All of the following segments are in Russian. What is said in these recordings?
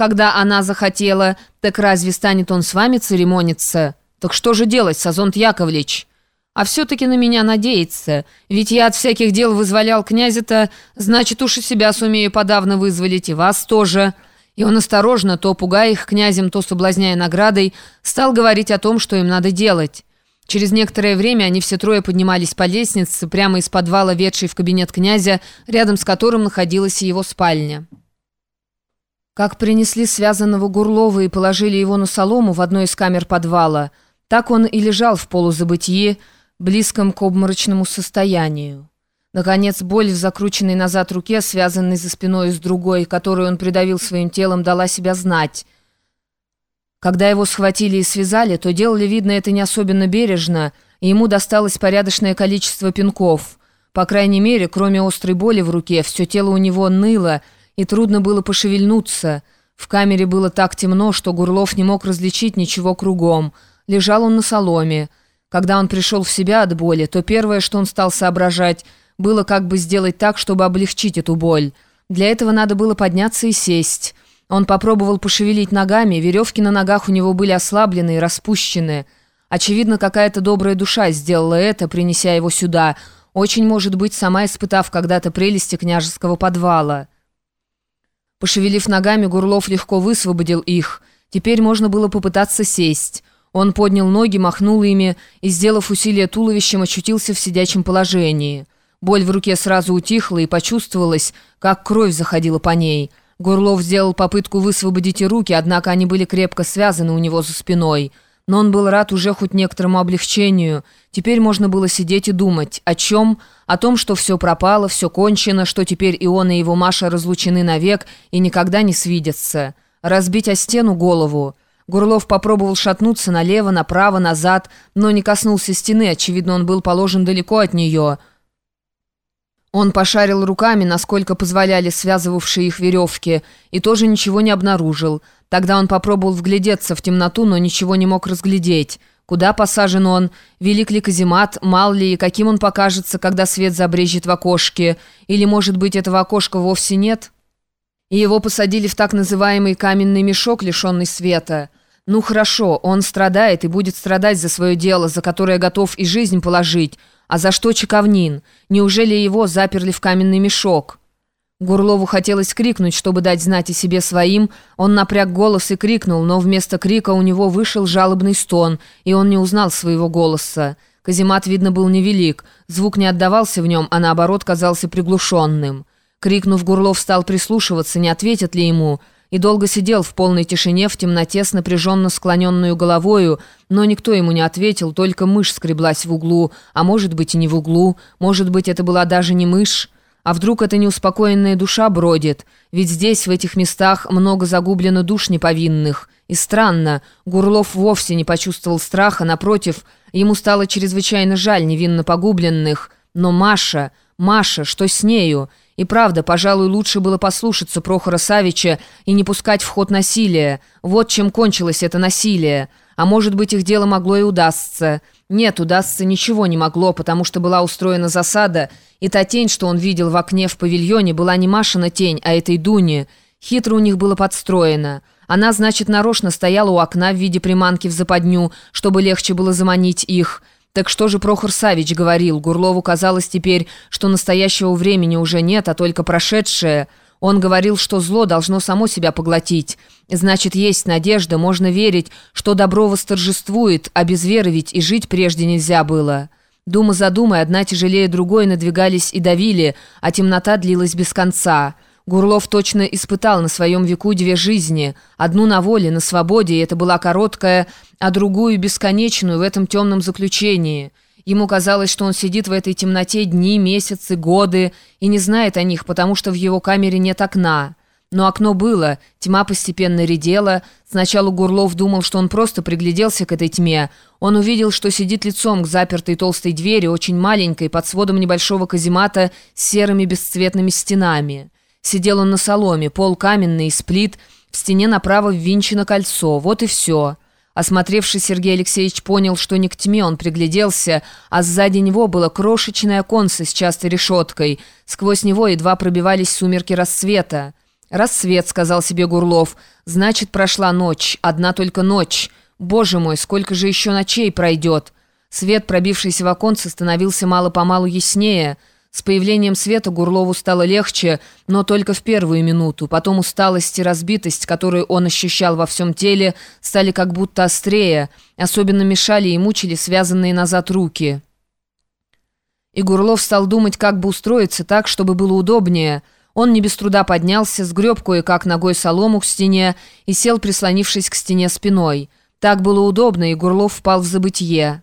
когда она захотела, так разве станет он с вами церемониться? Так что же делать, Сазонт Яковлевич? А все-таки на меня надеется, ведь я от всяких дел вызволял князя-то, значит, уж и себя сумею подавно вызволить, и вас тоже». И он осторожно, то пугая их князем, то соблазняя наградой, стал говорить о том, что им надо делать. Через некоторое время они все трое поднимались по лестнице, прямо из подвала, ведшей в кабинет князя, рядом с которым находилась его спальня. Как принесли связанного Гурлова и положили его на солому в одной из камер подвала, так он и лежал в полузабытии, близком к обморочному состоянию. Наконец, боль в закрученной назад руке, связанной за спиной с другой, которую он придавил своим телом, дала себя знать – когда его схватили и связали, то делали, видно, это не особенно бережно, и ему досталось порядочное количество пинков. По крайней мере, кроме острой боли в руке, все тело у него ныло, и трудно было пошевельнуться. В камере было так темно, что Гурлов не мог различить ничего кругом. Лежал он на соломе. Когда он пришел в себя от боли, то первое, что он стал соображать, было как бы сделать так, чтобы облегчить эту боль. Для этого надо было подняться и сесть. Он попробовал пошевелить ногами, веревки на ногах у него были ослаблены и распущены. Очевидно, какая-то добрая душа сделала это, принеся его сюда, очень, может быть, сама испытав когда-то прелести княжеского подвала. Пошевелив ногами, Гурлов легко высвободил их. Теперь можно было попытаться сесть. Он поднял ноги, махнул ими и, сделав усилие туловищем, очутился в сидячем положении. Боль в руке сразу утихла и почувствовалась, как кровь заходила по ней – Гурлов сделал попытку высвободить и руки, однако они были крепко связаны у него за спиной. Но он был рад уже хоть некоторому облегчению. Теперь можно было сидеть и думать. О чем? О том, что все пропало, все кончено, что теперь и он, и его Маша разлучены навек и никогда не свидятся. Разбить о стену голову. Гурлов попробовал шатнуться налево, направо, назад, но не коснулся стены, очевидно, он был положен далеко от нее – он пошарил руками, насколько позволяли связывавшие их веревки, и тоже ничего не обнаружил. Тогда он попробовал вглядеться в темноту, но ничего не мог разглядеть. Куда посажен он? Велик ли каземат? Мал ли? И каким он покажется, когда свет забрежет в окошке? Или, может быть, этого окошка вовсе нет? И его посадили в так называемый каменный мешок, лишенный света. Ну хорошо, он страдает и будет страдать за свое дело, за которое готов и жизнь положить, а за что чековнин? Неужели его заперли в каменный мешок? Гурлову хотелось крикнуть, чтобы дать знать о себе своим. Он напряг голос и крикнул, но вместо крика у него вышел жалобный стон, и он не узнал своего голоса. Каземат, видно, был невелик. Звук не отдавался в нем, а наоборот казался приглушенным. Крикнув, Гурлов стал прислушиваться, не ответят ли ему – и долго сидел в полной тишине, в темноте с напряженно склоненную головою, но никто ему не ответил, только мышь скреблась в углу, а может быть и не в углу, может быть это была даже не мышь. А вдруг эта неуспокоенная душа бродит? Ведь здесь, в этих местах, много загублено душ неповинных. И странно, Гурлов вовсе не почувствовал страха, напротив, ему стало чрезвычайно жаль невинно погубленных. Но Маша, Маша, что с нею? И правда, пожалуй, лучше было послушаться Прохора Савича и не пускать в ход насилия. Вот чем кончилось это насилие. А может быть, их дело могло и удастся. Нет, удастся ничего не могло, потому что была устроена засада, и та тень, что он видел в окне в павильоне, была не Машина тень, а этой Дуни. Хитро у них было подстроено. Она, значит, нарочно стояла у окна в виде приманки в западню, чтобы легче было заманить их – так что же Прохор Савич говорил? Гурлову казалось теперь, что настоящего времени уже нет, а только прошедшее. Он говорил, что зло должно само себя поглотить. Значит, есть надежда, можно верить, что добро восторжествует, а без веры ведь и жить прежде нельзя было. Дума за думой, одна тяжелее другой надвигались и давили, а темнота длилась без конца». Гурлов точно испытал на своем веку две жизни. Одну на воле, на свободе, и это была короткая, а другую бесконечную в этом темном заключении. Ему казалось, что он сидит в этой темноте дни, месяцы, годы и не знает о них, потому что в его камере нет окна. Но окно было, тьма постепенно редела. Сначала Гурлов думал, что он просто пригляделся к этой тьме. Он увидел, что сидит лицом к запертой толстой двери, очень маленькой, под сводом небольшого каземата с серыми бесцветными стенами. Сидел он на соломе, пол каменный, из плит, в стене направо ввинчено кольцо. Вот и все. Осмотревшись, Сергей Алексеевич понял, что не к тьме он пригляделся, а сзади него было крошечное оконце с частой решеткой. Сквозь него едва пробивались сумерки рассвета. «Рассвет», — сказал себе Гурлов. «Значит, прошла ночь, одна только ночь. Боже мой, сколько же еще ночей пройдет!» Свет, пробившийся в оконце, становился мало-помалу яснее. С появлением света Гурлову стало легче, но только в первую минуту. Потом усталость и разбитость, которую он ощущал во всем теле, стали как будто острее. Особенно мешали и мучили связанные назад руки. И Гурлов стал думать, как бы устроиться так, чтобы было удобнее – он не без труда поднялся, сгреб кое-как ногой солому к стене и сел, прислонившись к стене спиной. Так было удобно, и Гурлов впал в забытье.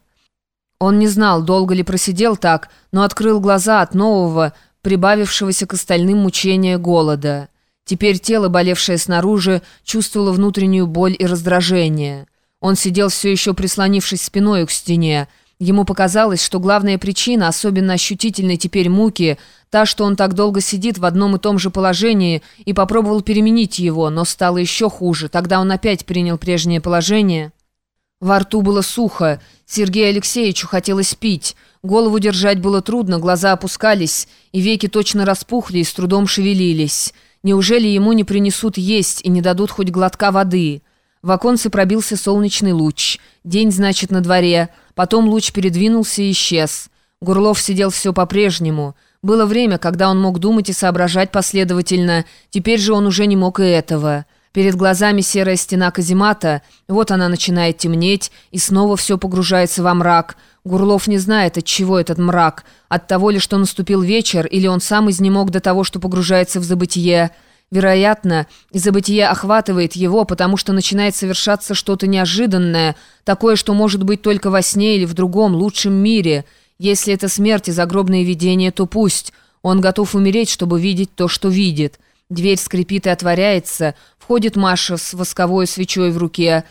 Он не знал, долго ли просидел так, но открыл глаза от нового, прибавившегося к остальным мучения голода. Теперь тело, болевшее снаружи, чувствовало внутреннюю боль и раздражение. Он сидел все еще прислонившись спиной к стене, Ему показалось, что главная причина особенно ощутительной теперь муки – та, что он так долго сидит в одном и том же положении и попробовал переменить его, но стало еще хуже. Тогда он опять принял прежнее положение. Во рту было сухо, Сергею Алексеевичу хотелось пить. Голову держать было трудно, глаза опускались, и веки точно распухли и с трудом шевелились. Неужели ему не принесут есть и не дадут хоть глотка воды?» В оконце пробился солнечный луч. День, значит, на дворе. Потом луч передвинулся и исчез. Гурлов сидел все по-прежнему. Было время, когда он мог думать и соображать последовательно. Теперь же он уже не мог и этого. Перед глазами серая стена каземата. Вот она начинает темнеть, и снова все погружается во мрак. Гурлов не знает, от чего этот мрак. От того ли, что наступил вечер, или он сам изнемог до того, что погружается в забытие. Вероятно, забытие охватывает его, потому что начинает совершаться что-то неожиданное, такое, что может быть только во сне или в другом, лучшем мире. Если это смерть и загробное видение, то пусть. Он готов умереть, чтобы видеть то, что видит. Дверь скрипит и отворяется. Входит Маша с восковой свечой в руке.